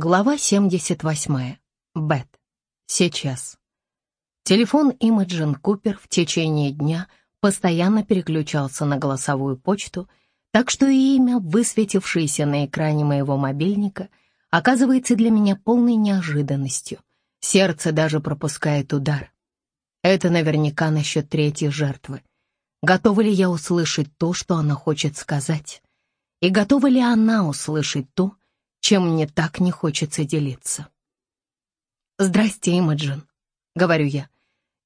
Глава 78. Бет. Сейчас. Телефон Имаджин Купер в течение дня постоянно переключался на голосовую почту, так что и имя, высветившееся на экране моего мобильника, оказывается для меня полной неожиданностью. Сердце даже пропускает удар. Это наверняка насчет третьей жертвы. Готова ли я услышать то, что она хочет сказать? И готова ли она услышать то, чем мне так не хочется делиться? «Здрасте, Имаджин», — говорю я.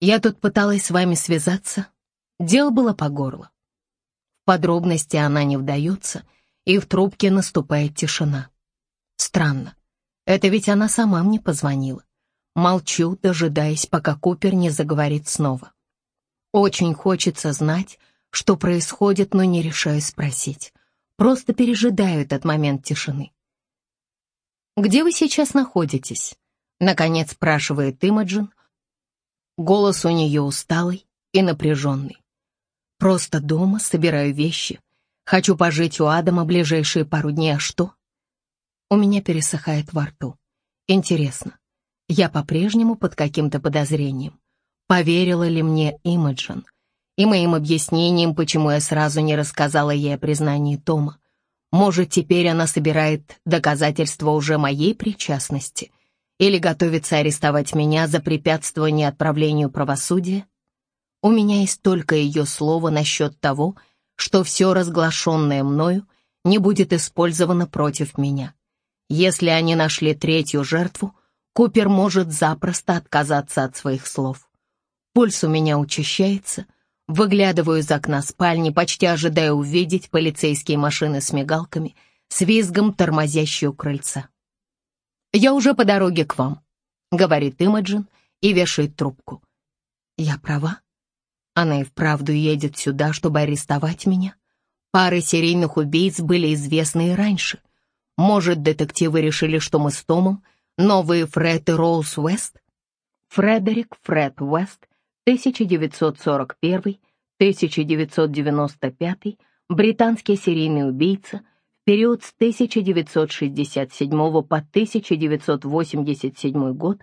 «Я тут пыталась с вами связаться. Дело было по горло». В подробности она не вдается, и в трубке наступает тишина. Странно. Это ведь она сама мне позвонила. Молчу, дожидаясь, пока Купер не заговорит снова. Очень хочется знать, что происходит, но не решаю спросить. Просто пережидаю этот момент тишины. «Где вы сейчас находитесь?» Наконец спрашивает Имаджин. Голос у нее усталый и напряженный. «Просто дома собираю вещи. Хочу пожить у Адама ближайшие пару дней, а что?» У меня пересыхает во рту. Интересно, я по-прежнему под каким-то подозрением. Поверила ли мне Имаджин? И моим объяснением, почему я сразу не рассказала ей о признании Тома. Может, теперь она собирает доказательства уже моей причастности? Или готовится арестовать меня за препятствование отправлению правосудия? У меня есть только ее слово насчет того, что все разглашенное мною не будет использовано против меня. Если они нашли третью жертву, Купер может запросто отказаться от своих слов. Пульс у меня учащается, выглядываю из окна спальни, почти ожидая увидеть полицейские машины с мигалками, с визгом тормозящие у крыльца. «Я уже по дороге к вам», — говорит Имаджин и вешает трубку. «Я права? Она и вправду едет сюда, чтобы арестовать меня? Пары серийных убийц были известны и раньше. Может, детективы решили, что мы с Томом новые Фред и Роуз Уэст? Фредерик Фред Уэст, 1941-1995, британский серийный убийца, в период с 1967 по 1987 год,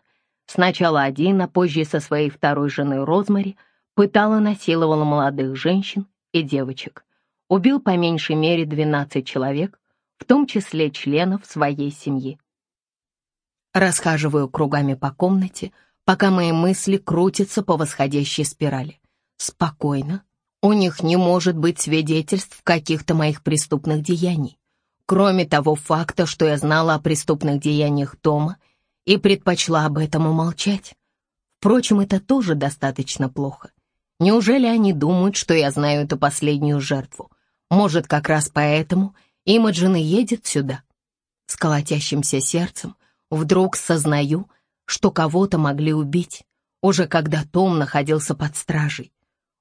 сначала один, а позже со своей второй женой Розмари, пытал и насиловал молодых женщин и девочек. Убил по меньшей мере 12 человек, в том числе членов своей семьи. Расхаживаю кругами по комнате, пока мои мысли крутятся по восходящей спирали. Спокойно. У них не может быть свидетельств каких-то моих преступных деяний. Кроме того факта, что я знала о преступных деяниях Тома и предпочла об этом умолчать. Впрочем, это тоже достаточно плохо. Неужели они думают, что я знаю эту последнюю жертву? Может, как раз поэтому Имаджин и едет сюда? С колотящимся сердцем Вдруг сознаю, что кого-то могли убить, уже когда Том находился под стражей.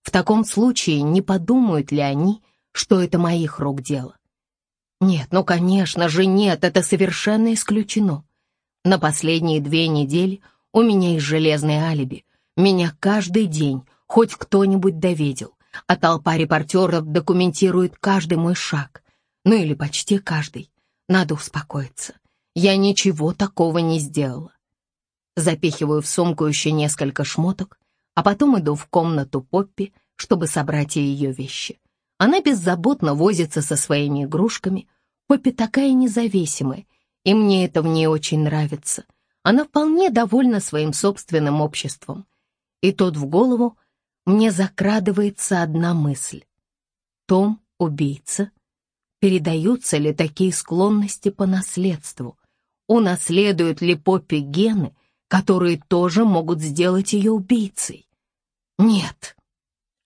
В таком случае не подумают ли они, что это моих рук дело? Нет, ну, конечно же, нет, это совершенно исключено. На последние две недели у меня есть железное алиби. Меня каждый день хоть кто-нибудь довидел, а толпа репортеров документирует каждый мой шаг. Ну или почти каждый. Надо успокоиться. Я ничего такого не сделала. Запихиваю в сумку еще несколько шмоток, а потом иду в комнату Поппи, чтобы собрать ее вещи. Она беззаботно возится со своими игрушками. Поппи такая независимая, и мне это в ней очень нравится. Она вполне довольна своим собственным обществом. И тут в голову мне закрадывается одна мысль. Том — убийца. Передаются ли такие склонности по наследству? унаследует ли Поппи гены, которые тоже могут сделать ее убийцей? Нет.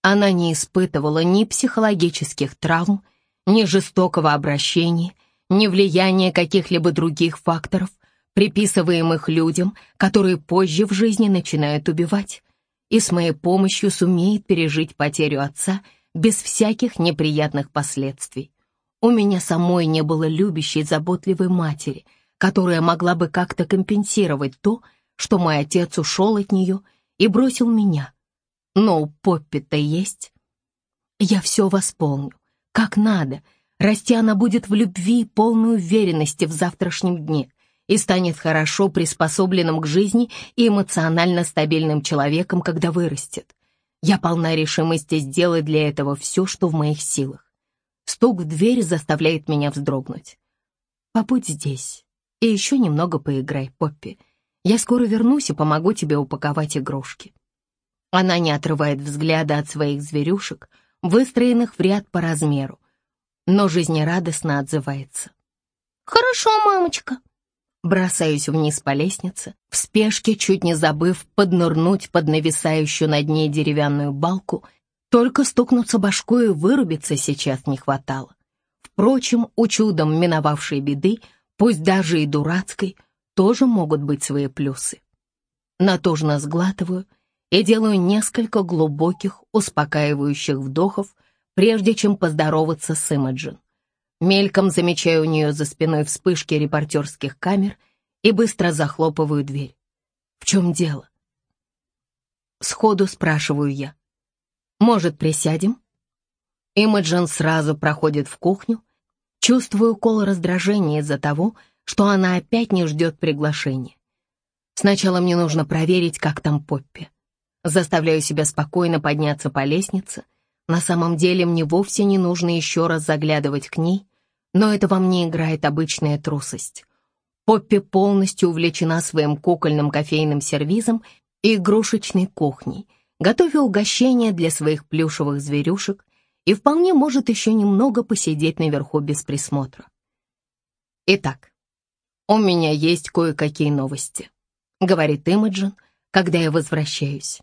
Она не испытывала ни психологических травм, ни жестокого обращения, ни влияния каких-либо других факторов, приписываемых людям, которые позже в жизни начинают убивать, и с моей помощью сумеет пережить потерю отца без всяких неприятных последствий. У меня самой не было любящей, заботливой матери — которая могла бы как-то компенсировать то, что мой отец ушел от нее и бросил меня. Но у Поппи-то есть. Я все восполню, как надо. Расти она будет в любви и полной уверенности в завтрашнем дне. и станет хорошо приспособленным к жизни и эмоционально стабильным человеком, когда вырастет. Я полна решимости сделать для этого все, что в моих силах. Стук в дверь заставляет меня вздрогнуть. «Побудь здесь и еще немного поиграй, Поппи. Я скоро вернусь и помогу тебе упаковать игрушки». Она не отрывает взгляда от своих зверюшек, выстроенных в ряд по размеру, но жизнерадостно отзывается. «Хорошо, мамочка». Бросаюсь вниз по лестнице, в спешке, чуть не забыв поднырнуть под нависающую над ней деревянную балку, только стукнуться башкой и вырубиться сейчас не хватало. Впрочем, у чудом миновавшей беды, пусть даже и дурацкой, тоже могут быть свои плюсы. Натужно сглатываю и делаю несколько глубоких, успокаивающих вдохов, прежде чем поздороваться с Имаджин. Мельком замечаю у нее за спиной вспышки репортерских камер и быстро захлопываю дверь. В чем дело? Сходу спрашиваю я. Может, присядем? Имаджин сразу проходит в кухню. Чувствую укол раздражения из-за того, что она опять не ждет приглашения. Сначала мне нужно проверить, как там Поппи. Заставляю себя спокойно подняться по лестнице. На самом деле мне вовсе не нужно еще раз заглядывать к ней, но это во мне играет обычная трусость. Поппи полностью увлечена своим кукольным кофейным сервизом и игрушечной кухней, готовя угощения для своих плюшевых зверюшек и вполне может еще немного посидеть наверху без присмотра. Итак, у меня есть кое-какие новости, говорит Имаджин, когда я возвращаюсь.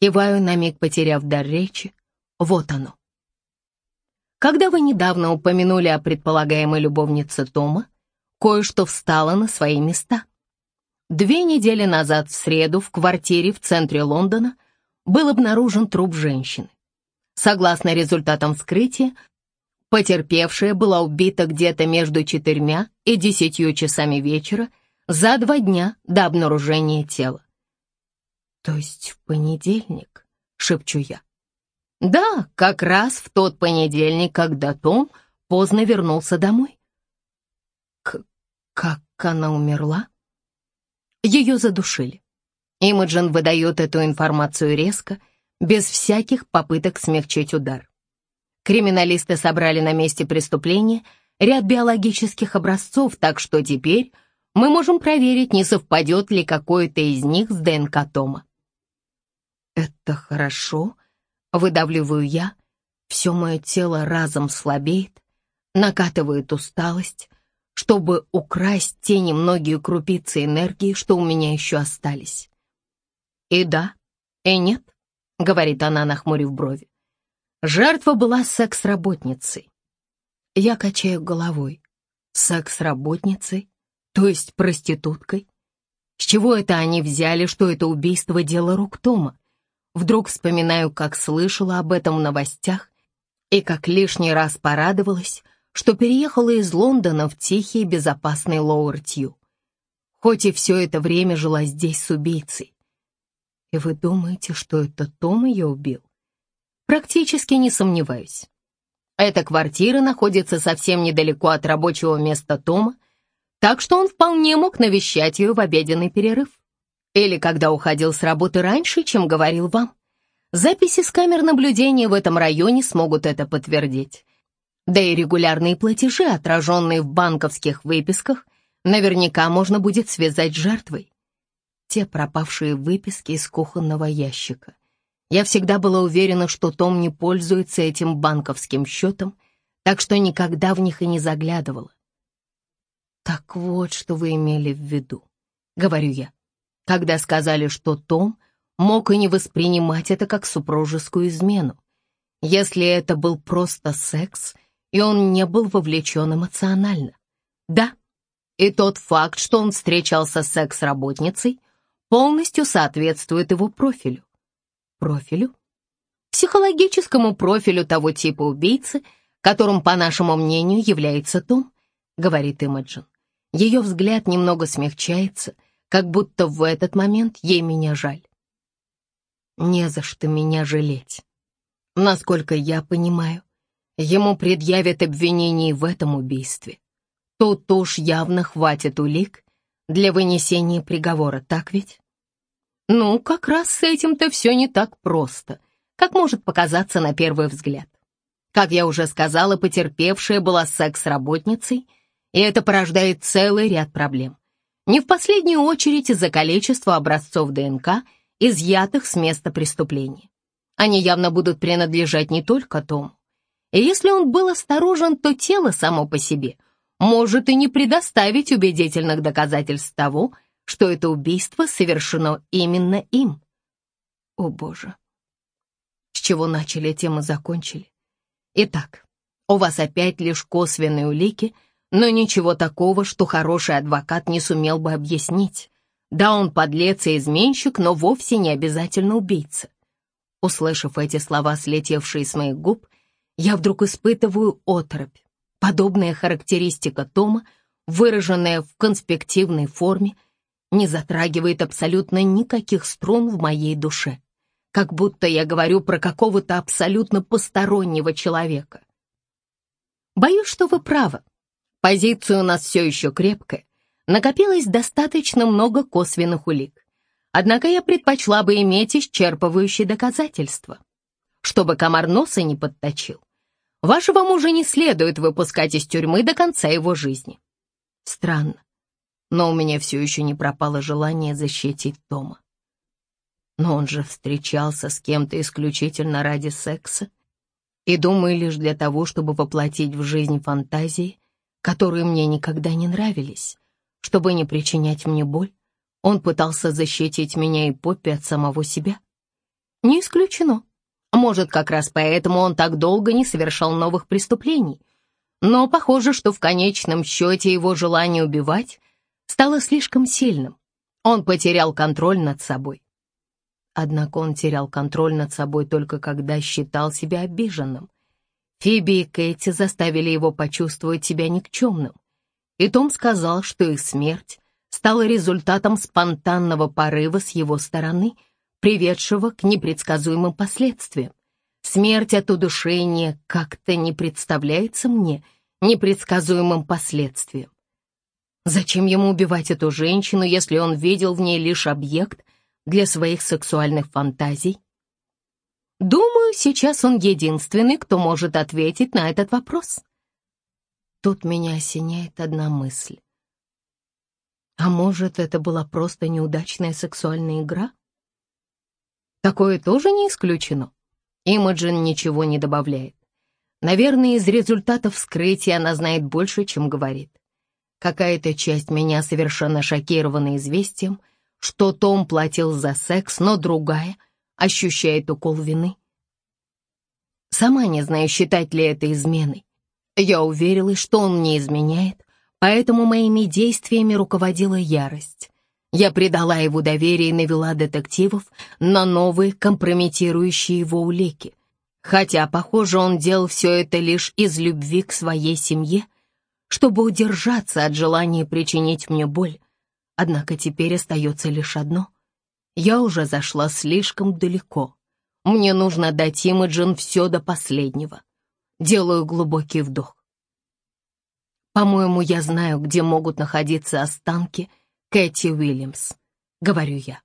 Киваю на миг, потеряв дар речи. Вот оно. Когда вы недавно упомянули о предполагаемой любовнице Тома, кое-что встало на свои места. Две недели назад в среду в квартире в центре Лондона был обнаружен труп женщины. Согласно результатам вскрытия, потерпевшая была убита где-то между четырьмя и десятью часами вечера за два дня до обнаружения тела. «То есть в понедельник?» — шепчу я. «Да, как раз в тот понедельник, когда Том поздно вернулся домой». К «Как она умерла?» Ее задушили. Имаджин выдает эту информацию резко, без всяких попыток смягчить удар. Криминалисты собрали на месте преступления ряд биологических образцов, так что теперь мы можем проверить, не совпадет ли какой-то из них с ДНК Тома. «Это хорошо», — выдавливаю я. Все мое тело разом слабеет, накатывает усталость, чтобы украсть те немногие крупицы энергии, что у меня еще остались. «И да, и нет», — говорит она, нахмурив брови. Жертва была секс-работницей. Я качаю головой. Секс-работницей? То есть проституткой? С чего это они взяли, что это убийство — дело рук Тома? Вдруг вспоминаю, как слышала об этом в новостях и как лишний раз порадовалась, что переехала из Лондона в тихий безопасный Лоуэр-Тью. Хоть и все это время жила здесь с убийцей. И вы думаете, что это Том ее убил? Практически не сомневаюсь. Эта квартира находится совсем недалеко от рабочего места Тома, так что он вполне мог навещать ее в обеденный перерыв. Или когда уходил с работы раньше, чем говорил вам. Записи с камер наблюдения в этом районе смогут это подтвердить. Да и регулярные платежи, отраженные в банковских выписках, наверняка можно будет связать с жертвой. Те пропавшие выписки из кухонного ящика. Я всегда была уверена, что Том не пользуется этим банковским счетом, так что никогда в них и не заглядывала. «Так вот, что вы имели в виду», — говорю я когда сказали, что Том мог и не воспринимать это как супружескую измену, если это был просто секс, и он не был вовлечен эмоционально. Да, и тот факт, что он встречался с секс-работницей, полностью соответствует его профилю. Профилю? Психологическому профилю того типа убийцы, которым, по нашему мнению, является Том, говорит Имаджин. Ее взгляд немного смягчается — как будто в этот момент ей меня жаль. Не за что меня жалеть. Насколько я понимаю, ему предъявят обвинений в этом убийстве. Тут уж явно хватит улик для вынесения приговора, так ведь? Ну, как раз с этим-то все не так просто, как может показаться на первый взгляд. Как я уже сказала, потерпевшая была секс-работницей, и это порождает целый ряд проблем. Не в последнюю очередь из-за количества образцов ДНК, изъятых с места преступления. Они явно будут принадлежать не только Тому. И если он был осторожен, то тело само по себе может и не предоставить убедительных доказательств того, что это убийство совершено именно им. О боже. С чего начали, тем и закончили. Итак, у вас опять лишь косвенные улики, но ничего такого, что хороший адвокат не сумел бы объяснить. Да, он подлец и изменщик, но вовсе не обязательно убийца. Услышав эти слова, слетевшие с моих губ, я вдруг испытываю оторопь. Подобная характеристика Тома, выраженная в конспективной форме, не затрагивает абсолютно никаких струн в моей душе. Как будто я говорю про какого-то абсолютно постороннего человека. Боюсь, что вы правы. Позиция у нас все еще крепкая. Накопилось достаточно много косвенных улик. Однако я предпочла бы иметь исчерпывающие доказательства, чтобы комар носа не подточил. Вашего мужа не следует выпускать из тюрьмы до конца его жизни. Странно, но у меня все еще не пропало желание защитить Тома. Но он же встречался с кем-то исключительно ради секса и, думаю, лишь для того, чтобы воплотить в жизнь фантазии, которые мне никогда не нравились, чтобы не причинять мне боль. Он пытался защитить меня и Поппи от самого себя? Не исключено. Может, как раз поэтому он так долго не совершал новых преступлений. Но похоже, что в конечном счете его желание убивать стало слишком сильным. Он потерял контроль над собой. Однако он терял контроль над собой только когда считал себя обиженным. Фиби и Кэти заставили его почувствовать себя никчемным. И Том сказал, что их смерть стало результатом спонтанного порыва с его стороны, приведшего к непредсказуемым последствиям. Смерть от удушения как-то не представляется мне непредсказуемым последствием. Зачем ему убивать эту женщину, если он видел в ней лишь объект для своих сексуальных фантазий? Думаю, сейчас он единственный, кто может ответить на этот вопрос. Тут меня осеняет одна мысль. А может, это была просто неудачная сексуальная игра? Такое тоже не исключено. Имаджин ничего не добавляет. Наверное, из результатов вскрытия она знает больше, чем говорит. Какая-то часть меня совершенно шокирована известием, что Том платил за секс, но другая ощущает укол вины. Сама не знаю, считать ли это изменой. Я уверилась, что он не изменяет, поэтому моими действиями руководила ярость. Я предала его доверие и навела детективов на новые компрометирующие его улики. Хотя, похоже, он делал все это лишь из любви к своей семье, чтобы удержаться от желания причинить мне боль. Однако теперь остается лишь одно. Я уже зашла слишком далеко. Мне нужно дать Имаджин все до последнего. Делаю глубокий вдох. По-моему, я знаю, где могут находиться останки Кэти Уильямс, говорю я.